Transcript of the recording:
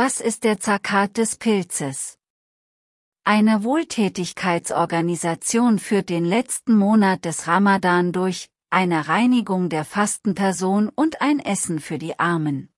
Was ist der Zakat des Pilzes? Eine Wohltätigkeitsorganisation führt den letzten Monat des Ramadan durch, eine Reinigung der Fastenperson und ein Essen für die Armen.